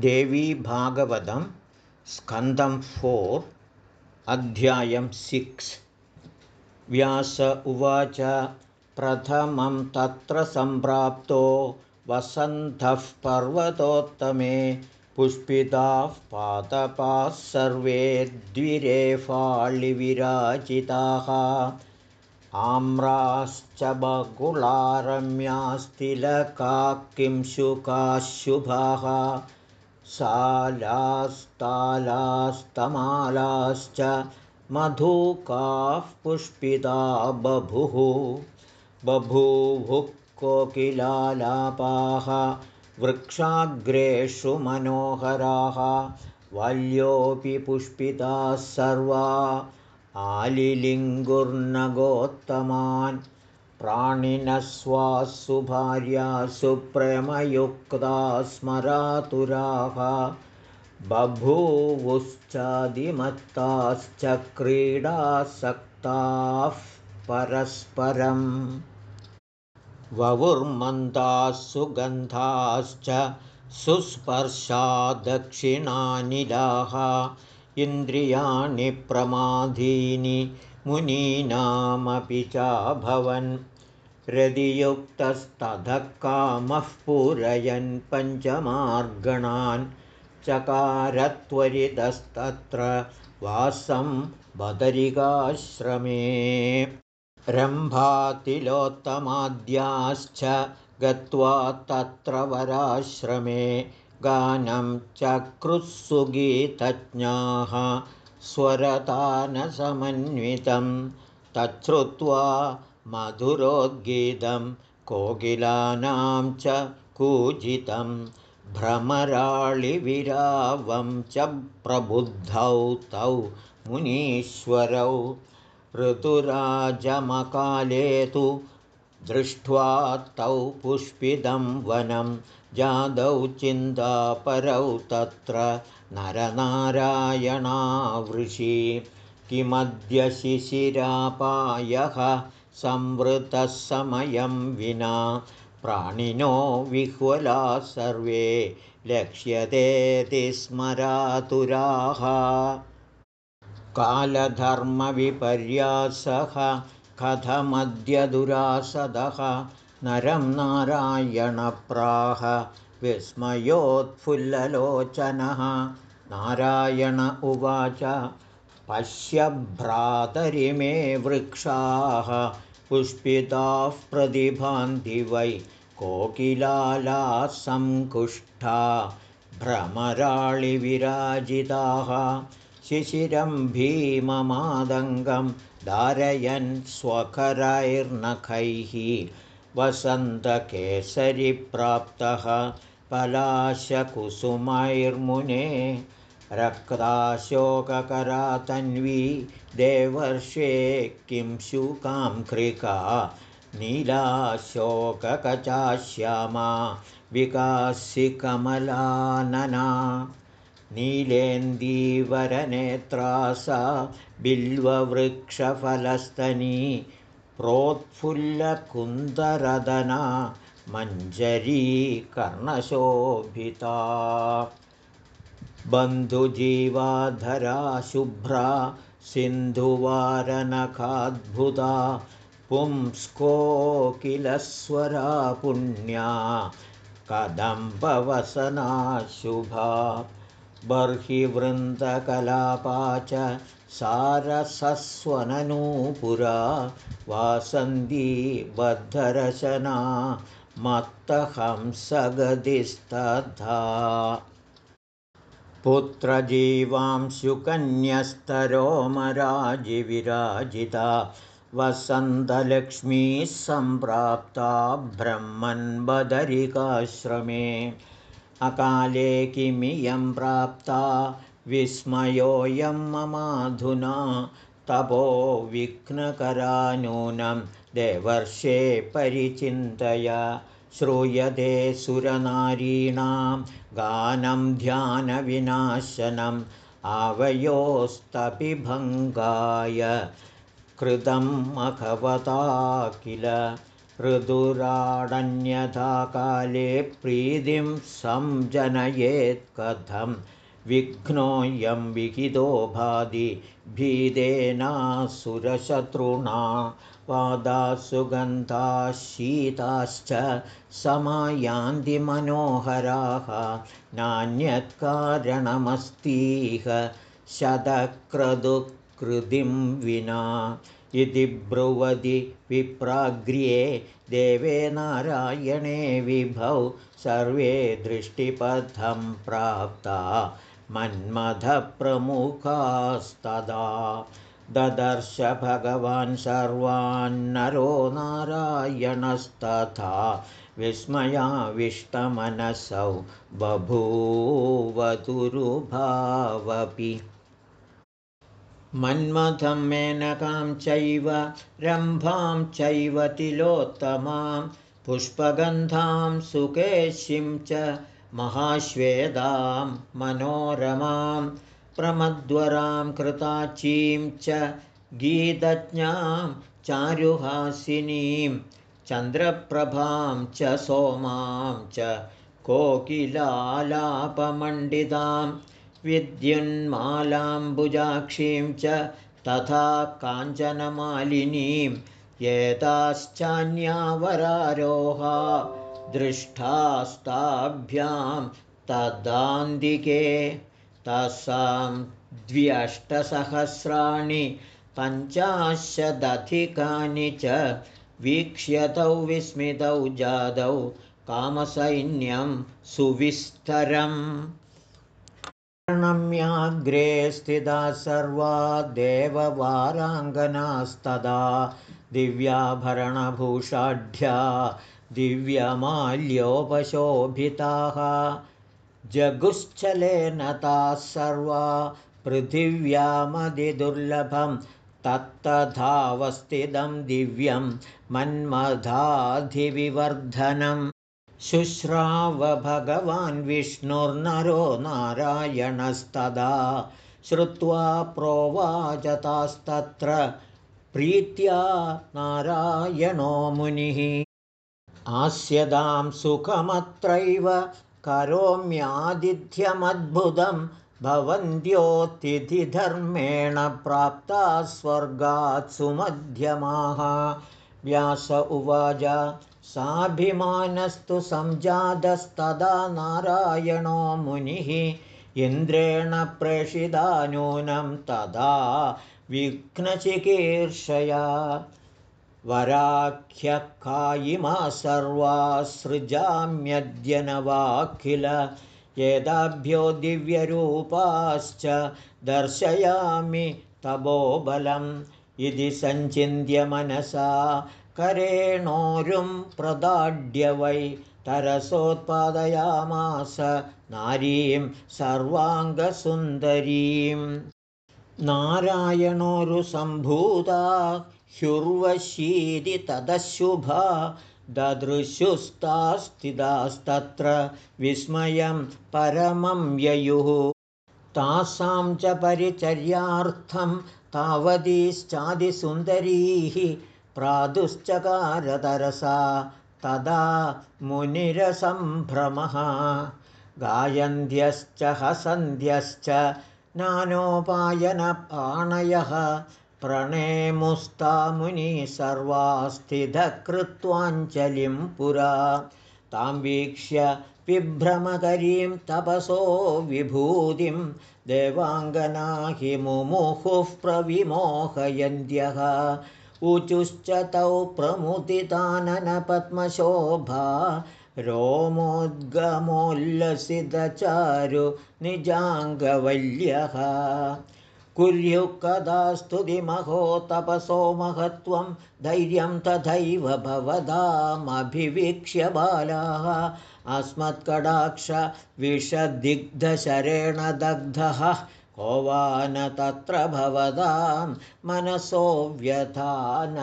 देवी भागवतं स्कन्दं फोर् अध्यायं सिक्स्। व्यास उवाच प्रथमं तत्र सम्प्राप्तो वसन्तः पर्वतोत्तमे पुष्पिताः पादपाः सर्वे द्विरेफाळिविराजिताः आम्राश्च बकुलारम्यास्तिलकाः किंशुकाः शुभाः सालास्तालास्तमालाश्च मधुकाः पुष्पिता बभुः। बभूवुः कोकिलालापाः वृक्षाग्रेषु मनोहराः वल्योऽपि पुष्पिताः सर्वा आलिलिङ्गुर्नगोत्तमान् प्राणिनः स्वासु भार्यासु प्रेमयुक्ता स्मरातुराः बभूवुश्चादिमत्ताश्च क्रीडासक्ताः परस्परम्। ववुर्मन्दाः सुगन्धाश्च सुस्पर्शा दक्षिणानिलाः इन्द्रियाणि प्रमादीनि मुनीनामपि चाभवन् हृदियुक्तस्ततः कामः पूरयन् पञ्चमार्गणान् चकारत्वरितस्तत्र वासं बदरिकाश्रमे रम्भातिलोत्तमाद्याश्च गत्वा तत्र वराश्रमे गानं चक्रुःसुगीतज्ञाः स्वरतानसमन्वितं तच्छ्रुत्वा मधुरोद्गीतं कोकिलानां च कूजितं भ्रमराळिविरावं च प्रबुद्धौ तौ मुनीश्वरौ ऋतुराजमकाले तु दृष्ट्वा तौ पुष्पितं वनं जादौ चिन्तापरौ तत्र नरनारायणावृषि किमद्य शिशिरापायः संवृतः समयं विना प्राणिनो विह्वला सर्वे लक्ष्यते स्मरातुराः। कालधर्मविपर्यासः कथमद्यदुरासदः नरं नारायणप्राह विस्मयोत्फुल्ललोचनः नारायण उवाच पश्यभ्रातरिमे वृक्षाः पुष्पिताः प्रतिभान्ति वै कोकिलालासङ्कुष्ठा भ्रमराळिविराजिताः। शिशिरं भीममादङ्गं धारयन् स्वकरैर्नखैः वसन्तकेसरिप्राप्तः पलाशकुसुमैर्मुने रक्ताशोककरातन्वी देवर्षे किं शुकाङ्कृका नीलाशोककचाश्यामा विकासिकमलानना नीलेन्दीवरनेत्रासा बिल्ववृक्षफलस्तनी प्रोत्फुल्लकुन्दरदना मञ्जरी कर्णशोभिता बन्धुजीवाधरा शुभ्रा सिन्धुवारनखाद्भुता पुंस्कोकिलस्वरा पुण्या कदम्बवसना शुभा बर्हिवृन्दकलापा च सारसस्वननूपुरा वासन्ती बद्धरशना मत्तहंसगतिस्तथा पुत्रजीवांशुकन्यस्तरोमराजिविराजिता वसन्तलक्ष्मीः सम्प्राप्ता ब्रह्मन्बदरिकाश्रमे अकाले किमियं प्राप्ता विस्मयोऽयं ममाधुना तपो विघ्नकरा नूनं देवर्षे परिचिन्तय श्रूयते सुरनारीणां गानं ध्यानविनाशनम् आवयोस्तपिभङ्गाय कृतं मघवता किल ऋदुराडन्यथा काले प्रीतिं संजनयेत्कथं विघ्नोऽयं विहितो भादि भीदेनासुरशत्रुणा पादासुगन्धाः शीताश्च समायान्तिमनोहराः नान्यत्कारणमस्तीह शतक्रदुकृतिं विना। इति ब्रुवति विप्राग्र्ये देवे नारायणे विभौ सर्वे दृष्टिपथं प्राप्ता मन्मथप्रमुखास्तदा ददर्श भगवान् सर्वान्नरो नारायणस्तथा विस्मयाविष्टमनसौ बभूवतुरुभावपि। मन्मथं मेनकां चैव रम्भां चैव तिलोत्तमां पुष्पगन्धां सुकेशिं च महाश्वेदां मनोरमां प्रमद्वरां कृताचीं च गीतज्ञां चारुहासिनीं चन्द्रप्रभां च सोमां च कोकिलालापमण्डितां विद्युन्मालाम्बुजाक्षीं च तथा काञ्चनमालिनीं एताश्चान्यावरारोहा दृष्टास्ताभ्यां तदान्तिके तसां द्व्यष्टसहस्राणि पञ्चाशदधिकानि च वीक्ष्यतौ विस्मितौ जादौ कामसैन्यं सुविस्तरम्। प्रणम्याग्रे स्थिता सर्वा देववाराङ्गनास्तदा दिव्याभरणभूषाढ्या दिव्यमाल्योपशोभिताः। जगुश्चलेन ताः सर्वा पृथिव्यामधिदुर्लभं तत्तथावस्थितं दिव्यं मन्मथाधिविवर्धनं। शुश्राव भगवान् विष्णुर्नरो नारायणस्तदा श्रुत्वा प्रोवाचतास्तत्र प्रीत्या नारायणो मुनिः आस्यदां सुखमत्रैव करोम्यादिथ्यमद्भुतं भवन्त्योतिथिधर्मेण प्राप्ता स्वर्गात् सुमध्यमाः। व्यास उवाच साभिमानस्तु सञ्जातस्तदा नारायणो मुनिः इन्द्रेण प्रेषिता नूनं तदा विघ्नचिकीर्षया वराख्यकायिमा सर्वा सृजाम्यद्य न वाखिल एताभ्यो दिव्यरूपाश्च दर्शयामि तपोबलम् इति सञ्चिन्त्य मनसा करेणोरुं प्रदाढ्य वै तरसोत्पादयामास नारीं सर्वाङ्गसुन्दरीं। नारायणोरुसम्भूता ह्युर्वशीति तदशुभा ददृशुस्तास्थितास्तत्र विस्मयं परमं ययुः। तासां च परिचर्यार्थं तावतीश्चादिसुन्दरीः प्रादुश्चकारतरसा तदा मुनिरसम्भ्रमः। गायन्ध्यश्च हसन्ध्यश्च नानोपायनपाणयः प्रणेमुस्तामुनि सर्वा स्थितकृत्वाञ्जलिं पुरा। तां वीक्ष्य विभ्रमकरीं तपसो विभूतिं देवाङ्गना हि मुमुहुः प्रविमोहयन्त्यः ऊचुश्च तौ प्रमुदिताननपद्मशोभा रोमोद्गमोल्लसितचारु निजाङ्गवल्यः कुर्युः कदा स्तुतिमहो तपसो महत्त्वं धैर्यं तथैव भवदामभिवीक्ष्य बालाः। अस्मत्कडाक्षविषदिग्धशरेण दग्धः। को वा न तत्र भवदां मनसो व्यथान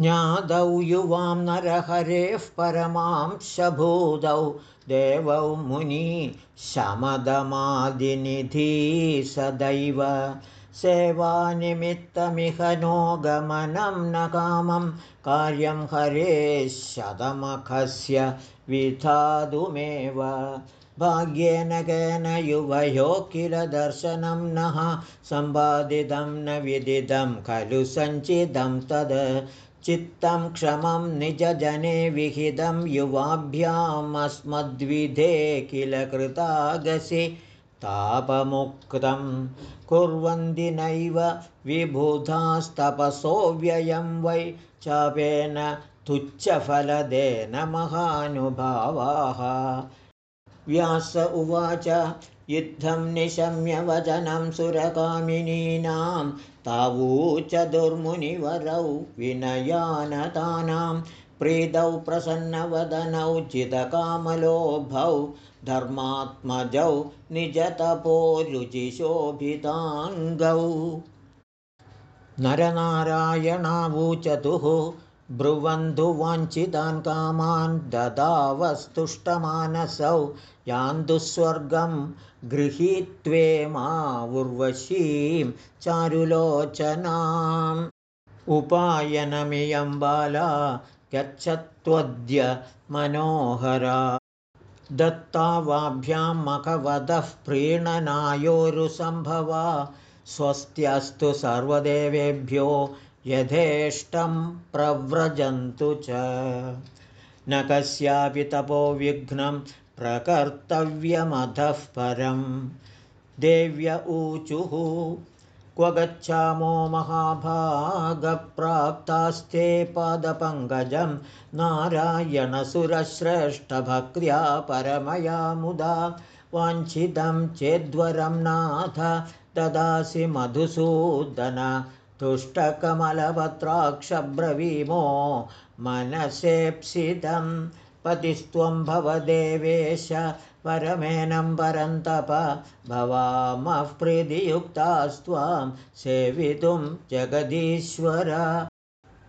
ज्ञादौ युवां नरहरेः परमां शभूदौ देवौ मुनि शमदमादिनिधी सदैव। सेवानिमित्तमिह नो गमनं न कामं कार्यं हरे शतमखस्य विधातुमेव। भाग्येन केन युवयो किल दर्शनं नः सम्पादितं न विदितं खलु सञ्चितं तद् चित्तं क्षमं निजजने विहितं युवाभ्यामस्मद्विधे किल कृतागसि तापमुक्तं कुर्वन्ति नैव विबुधास्तपसो व्ययं वै चापेन तुच्छफलदेन महानुभावाः। व्यास उवाच युद्धं निशम्यवचनं सुरकामिनीनां तावूच दुर्मुनिवरौ विनयानतानां प्रीतौ प्रसन्नवदनौ चिदकामलोभौ धर्मात्मजौ निजतपोरुचिशोभिताङ्गौ। नरनारायणावूचतुः ब्रुवन्धुवाञ्छितान् कामान् ददावस्तुष्टमानसौ यान्दुस्वर्गं गृहीत्वे मा उर्वशीं चारुलोचनाम्। उपायनमियं बाला गच्छत्वद्य मनोहरा। दत्तावाभ्यां मखवदः प्रीणनायोरुसम्भवा। स्वस्त्यस्तु सर्वदेवेभ्यो यथेष्टं प्रव्रजन्तु च। न कस्यापि तपोविघ्नं प्रकर्तव्यमधः परं। देव्य ऊचुः क्व गच्छामो महाभागप्राप्तास्ते पादपङ्कजं नारायणसुरश्रेष्ठभक्त्या परमया मुदा वाञ्छितं चेद्वरं नाथ ददासि मधुसूदन तुष्टकमलपत्राक्षब्रवीमो मनसेप्सितं पतिस्त्वं भवदेवेश परमेनं परन्तप भवामः प्रीतियुक्तास्त्वां सेवितुं जगदीश्वर।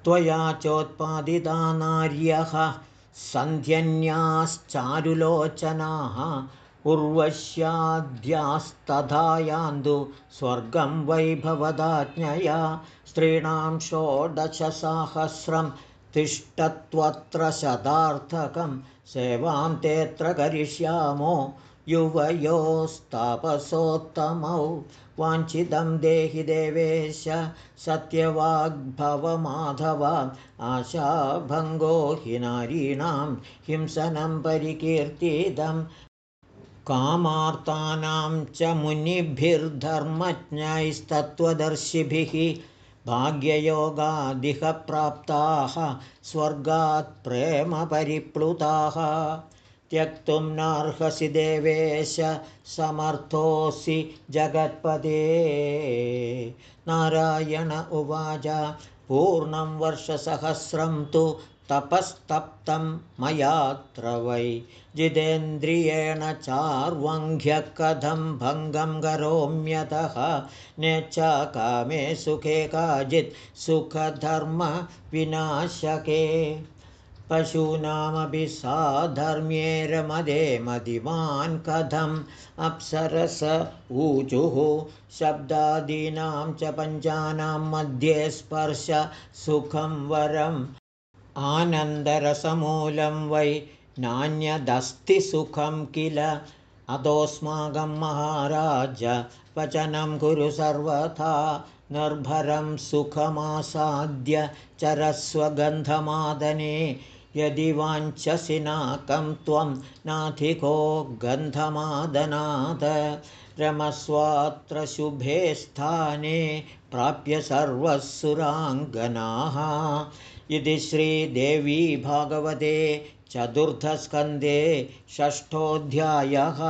त्वया चोत्पादिता नार्यः सन्ध्यन्याश्चारुलोचनाः उर्वश्याद्यास्तथा यान्तु स्वर्गं वैभवदाज्ञया स्त्रीणां षोडशसाहस्रं तिष्ठत्वत्र शतार्थकं सेवां तेऽत्र करिष्यामो युवयोस्तापसोत्तमौ वाञ्छितं देहि देवेश सत्यवाग्भवमाधव आशाभङ्गो हि नारीणां हिंसनं परिकीर्तितम् कामार्तानां च मुनिभिर्धर्मज्ञैस्तत्त्वदर्शिभिः भाग्ययोगादिह प्राप्ताः स्वर्गात् प्रेमपरिप्लुताः। त्यक्तुं नार्हसि देवेश समर्थोऽसि जगत्पदे नारायण उवाच पूर्णं वर्षसहस्रं तु तपस्तप्तं मयात्र वै जितेन्द्रियेण चार्वङ्घ्य कथं भङ्गं करोम्यतः नेच्छा कामे सुखे काचित् सुखधर्मविनाशके पशूनामपि साधर्म्ये रमदे मदिमान् कथम् अप्सरस ऊचुः। शब्दादीनां च पञ्चानां मध्ये स्पर्श सुखं वरम् आनन्दरसमूलं वै नान्यदस्ति सुखं किल? अतोऽस्माकं महाराज वचनं कुरु सर्वथा निर्भरं सुखमासाद्य चरस्वगन्धमादने। यदि वाञ्छसि नाकं त्वं नाधिको शुभे स्थाने प्राप्य सर्वसुराङ्गनाः इति श्रीदेवी भागवते चतुर्थस्कन्धे षष्ठोऽध्यायः